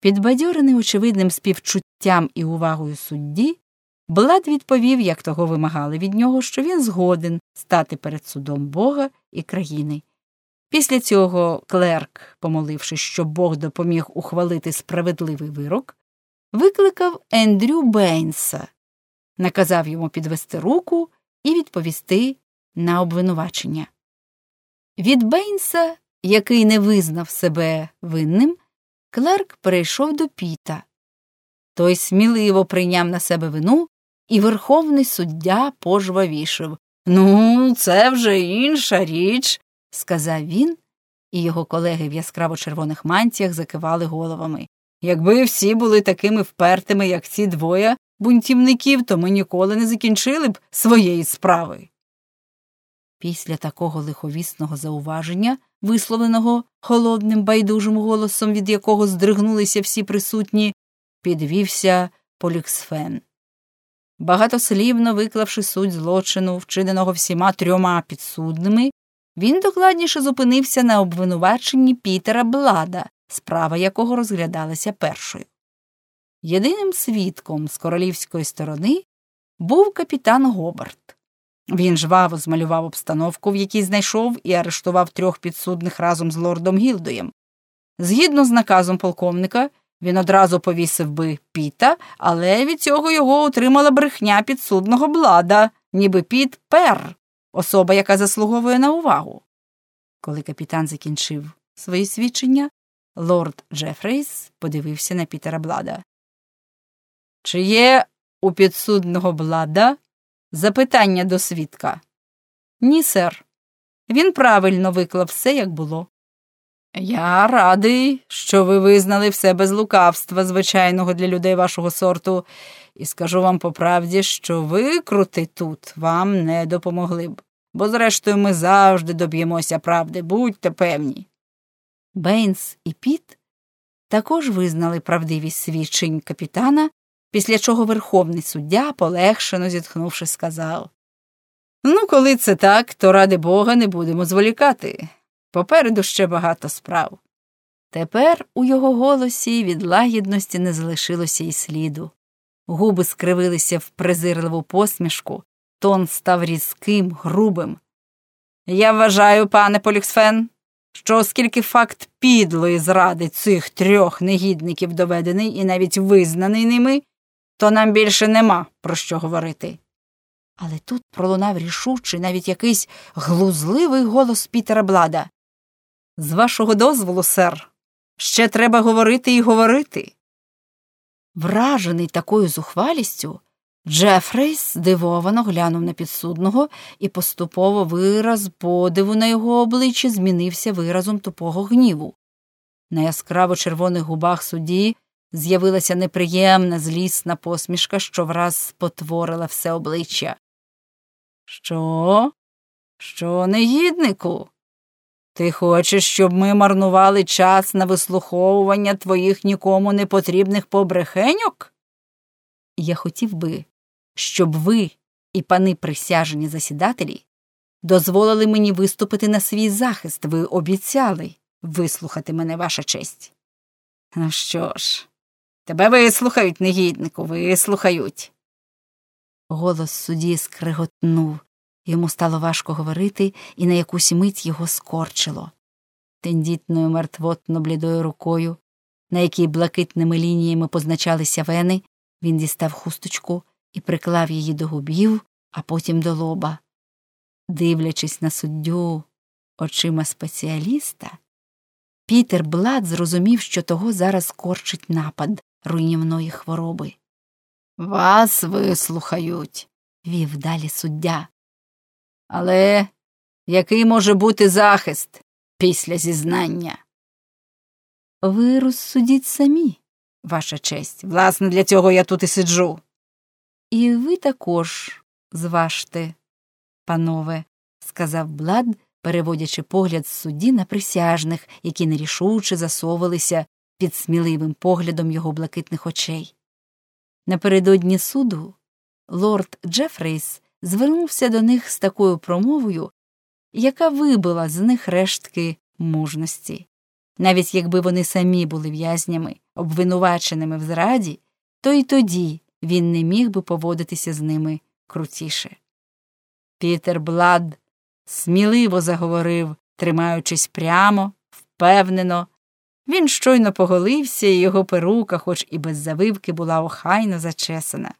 Підбадьорений очевидним співчуттям і увагою судді, Блад відповів, як того вимагали від нього, що він згоден стати перед судом Бога і країни. Після цього клерк, помолившись, щоб Бог допоміг ухвалити справедливий вирок, викликав Ендрю Бейнса, наказав йому підвести руку і відповісти на обвинувачення. Від Бейнса, який не визнав себе винним, клерк перейшов до піта. Той сміливо прийняв на себе вину, і верховний суддя пожвавішив. Ну, це вже інша річ, сказав він, і його колеги в яскраво червоних мантіях закивали головами. Якби всі були такими впертими, як ці двоє бунтівників, то ми ніколи не закінчили б своєї справи. Після такого лиховісного зауваження, висловленого холодним байдужим голосом, від якого здригнулися всі присутні, підвівся Поліксфен. Багатослівно виклавши суть злочину, вчиненого всіма трьома підсудними, він докладніше зупинився на обвинуваченні Пітера Блада, справа якого розглядалася першою. Єдиним свідком з королівської сторони був капітан Гобарт. Він жваво змалював обстановку, в якій знайшов і арештував трьох підсудних разом з лордом Гілдоєм. Згідно з наказом полковника, він одразу повісив би піта, але від цього його утримала брехня підсудного блада, ніби піт пер, особа, яка заслуговує на увагу. Коли капітан закінчив свої свідчення, лорд Джефрейс подивився на Пітера Блада. Чи є у підсудного блада запитання до свідка? Ні, сер. Він правильно виклав все, як було. Я радий, що ви визнали все без лукавства, звичайного для людей вашого сорту, і скажу вам по правді, що викрути тут вам не допомогли б, бо, зрештою, ми завжди доб'ємося правди, будьте певні. Бейнс і Піт також визнали правдивість свідчень капітана, після чого верховний суддя, полегшено зітхнувши, сказав Ну, коли це так, то ради Бога не будемо зволікати. Попереду ще багато справ. Тепер у його голосі від лагідності не залишилося й сліду. Губи скривилися в презирливу посмішку, тон став різким, грубим. Я вважаю, пане Поліксфен, що оскільки факт підлої зради цих трьох негідників доведений і навіть визнаний ними, то нам більше нема про що говорити. Але тут пролунав рішучий навіть якийсь глузливий голос Пітера Блада. З вашого дозволу, сер, ще треба говорити і говорити. Вражений такою зухвалістю, Джефрейс здивовано глянув на підсудного, і поступово вираз подиву на його обличчі змінився виразом тупого гніву. На яскраво червоних губах судді з'явилася неприємна, злісна посмішка, що враз спотворила все обличчя. Що? Що, негіднику? Ти хочеш, щоб ми марнували час на вислуховування твоїх нікому не потрібних побрехеньок? Я хотів би, щоб ви і пани присяжені засідателі дозволили мені виступити на свій захист. Ви обіцяли вислухати мене, ваша честь. Ну що ж, тебе вислухають, негіднику, вислухають. Голос судді скриготнув. Йому стало важко говорити, і на якусь мить його скорчило. Тендітною мертвотно блідою рукою, на якій блакитними лініями позначалися вени, він дістав хусточку і приклав її до губів, а потім до лоба. Дивлячись на суддю очима спеціаліста, Пітер Блад зрозумів, що того зараз корчить напад руйнівної хвороби. Вас вислухають, вів далі суддя. Але який може бути захист після зізнання? Ви розсудіть самі, ваша честь. Власне, для цього я тут і сиджу. І ви також зважте, панове, сказав Блад, переводячи погляд з судді на присяжних, які нерішуче засовувалися під сміливим поглядом його блакитних очей. Напередодні суду лорд Джефрейс звернувся до них з такою промовою, яка вибила з них рештки мужності. Навіть якби вони самі були в'язнями, обвинуваченими в зраді, то й тоді він не міг би поводитися з ними крутіше. Пітер Блад сміливо заговорив, тримаючись прямо, впевнено. Він щойно поголився, і його перука, хоч і без завивки, була охайно зачесана.